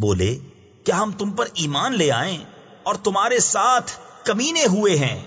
بولے کیا ہم تم پر ایمان لے آئیں اور تمہارے ساتھ کمینے ہوئے ہیں۔